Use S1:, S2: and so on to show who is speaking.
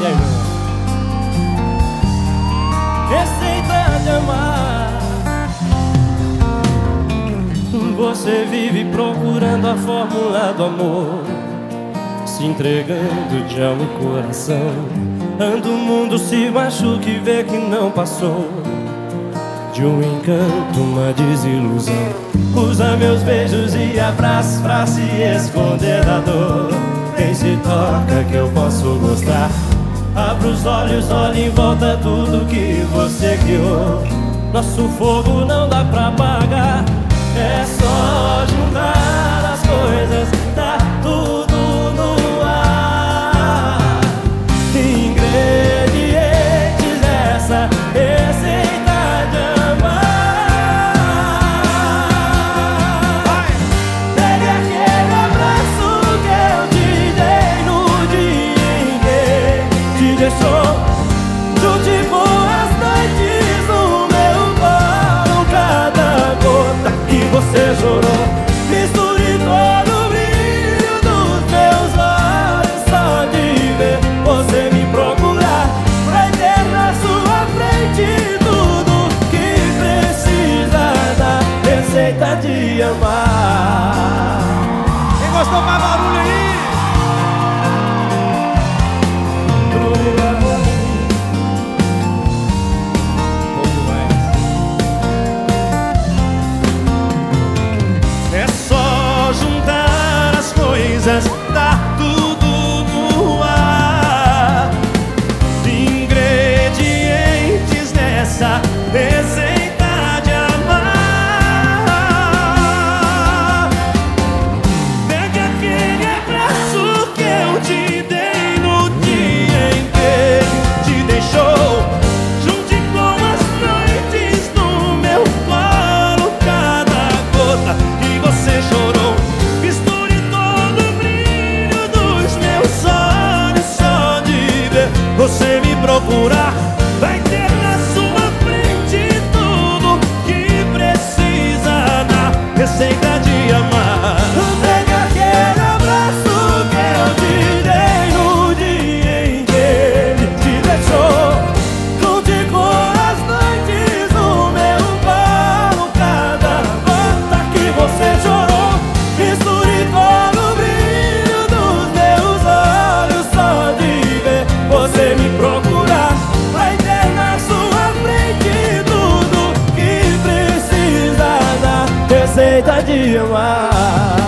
S1: E aí, Receita de amar. Você vive procurando a fórmula do amor Se entregando de alma e coração. Anda o mundo se machuca e vê que não passou De um encanto, uma desilusão. Usa meus beijos e abraços pra se esconder da dor. Quem se toca que eu posso gostar. Abra os olhos, olhe em volta tudo que você criou. Nosso fogo não dá pra apagar. É só juntar deixou Junte com as noites no meu colo Cada gota que você chorou Misture todo o brilho dos meus olhos Só de ver você me procurar. Pra ter sua frente tudo que precisa da receita de amar
S2: Jesus. Você me procurar. Tudo que